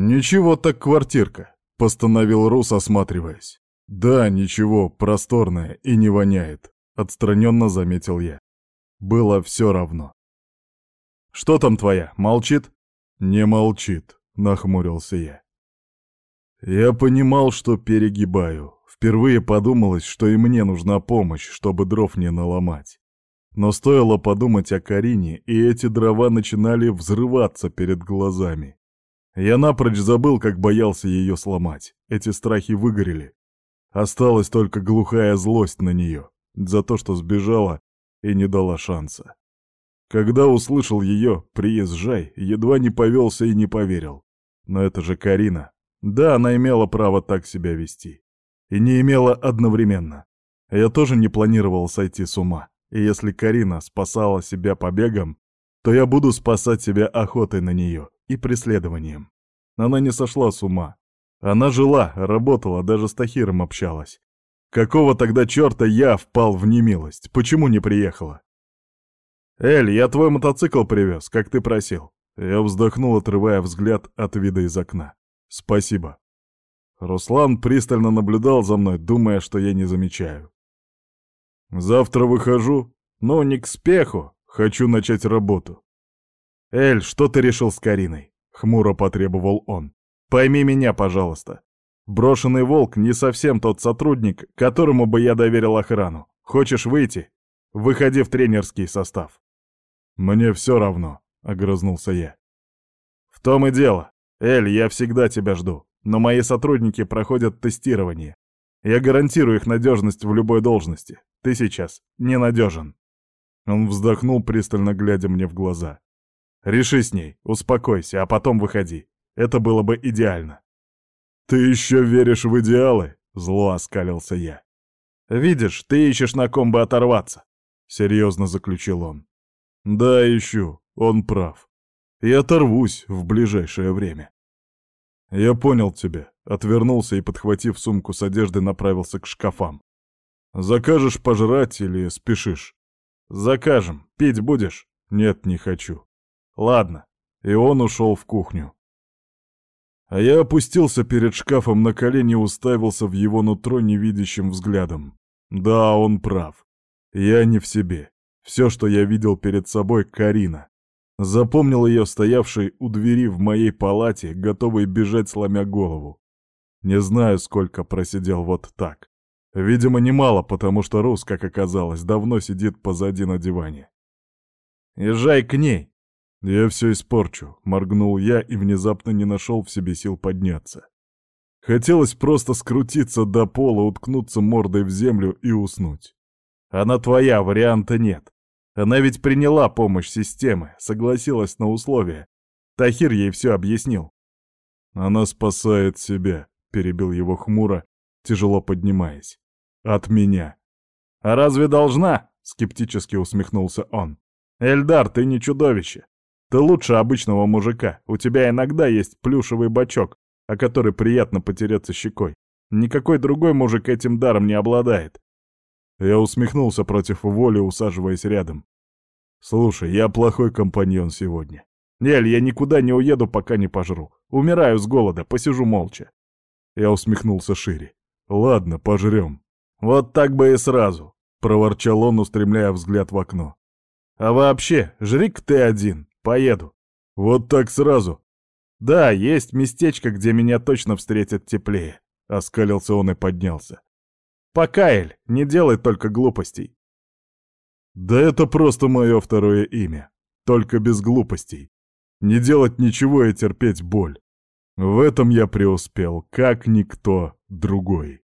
«Ничего так квартирка», — постановил Рус, осматриваясь. «Да, ничего, просторная и не воняет», — отстраненно заметил я. Было все равно. «Что там твоя, молчит?» «Не молчит», — нахмурился я. Я понимал, что перегибаю. Впервые подумалось, что и мне нужна помощь, чтобы дров не наломать. Но стоило подумать о Карине, и эти дрова начинали взрываться перед глазами. Я напрочь забыл, как боялся ее сломать. Эти страхи выгорели. Осталась только глухая злость на нее за то, что сбежала и не дала шанса. Когда услышал ее «приезжай», едва не повелся и не поверил. Но это же Карина. Да, она имела право так себя вести. И не имела одновременно. Я тоже не планировал сойти с ума. И если Карина спасала себя побегом, то я буду спасать себя охотой на нее и преследованием. Она не сошла с ума. Она жила, работала, даже с Тахиром общалась. Какого тогда черта я впал в немилость? Почему не приехала? «Эль, я твой мотоцикл привез, как ты просил». Я вздохнул, отрывая взгляд от вида из окна. «Спасибо». Руслан пристально наблюдал за мной, думая, что я не замечаю. «Завтра выхожу, но не к спеху. Хочу начать работу». «Эль, что ты решил с Кариной?» — хмуро потребовал он. «Пойми меня, пожалуйста. Брошенный волк не совсем тот сотрудник, которому бы я доверил охрану. Хочешь выйти? Выходи в тренерский состав». «Мне все равно», — огрызнулся я. «В том и дело. Эль, я всегда тебя жду, но мои сотрудники проходят тестирование. Я гарантирую их надежность в любой должности. Ты сейчас ненадежен». Он вздохнул, пристально глядя мне в глаза. «Реши с ней, успокойся, а потом выходи. Это было бы идеально». «Ты еще веришь в идеалы?» — зло оскалился я. «Видишь, ты ищешь на ком бы оторваться», — серьезно заключил он. Да, ищу, он прав. И оторвусь в ближайшее время. Я понял тебя, отвернулся и, подхватив сумку с одеждой, направился к шкафам. Закажешь пожрать или спешишь? Закажем. Пить будешь? Нет, не хочу. Ладно. И он ушел в кухню. А я опустился перед шкафом на колени и уставился в его нутро невидящим взглядом. Да, он прав. Я не в себе. Все, что я видел перед собой, Карина. Запомнил ее стоявшей у двери в моей палате, готовой бежать, сломя голову. Не знаю, сколько просидел вот так. Видимо, немало, потому что Рус, как оказалось, давно сидит позади на диване. «Езжай к ней!» «Я все испорчу», — моргнул я и внезапно не нашел в себе сил подняться. Хотелось просто скрутиться до пола, уткнуться мордой в землю и уснуть. «Она твоя, варианта нет. Она ведь приняла помощь системы, согласилась на условия. Тахир ей все объяснил. «Она спасает себя», — перебил его хмуро, тяжело поднимаясь. «От меня». «А разве должна?» — скептически усмехнулся он. «Эльдар, ты не чудовище. Ты лучше обычного мужика. У тебя иногда есть плюшевый бачок, о который приятно потереться щекой. Никакой другой мужик этим даром не обладает. Я усмехнулся против воли, усаживаясь рядом. «Слушай, я плохой компаньон сегодня. Нель, я никуда не уеду, пока не пожру. Умираю с голода, посижу молча». Я усмехнулся шире. «Ладно, пожрем». «Вот так бы и сразу», — проворчал он, устремляя взгляд в окно. «А вообще, жри-ка ты один, поеду». «Вот так сразу?» «Да, есть местечко, где меня точно встретят теплее», — оскалился он и поднялся. Пока, Эль, не делай только глупостей. Да это просто мое второе имя. Только без глупостей. Не делать ничего и терпеть боль. В этом я преуспел, как никто другой.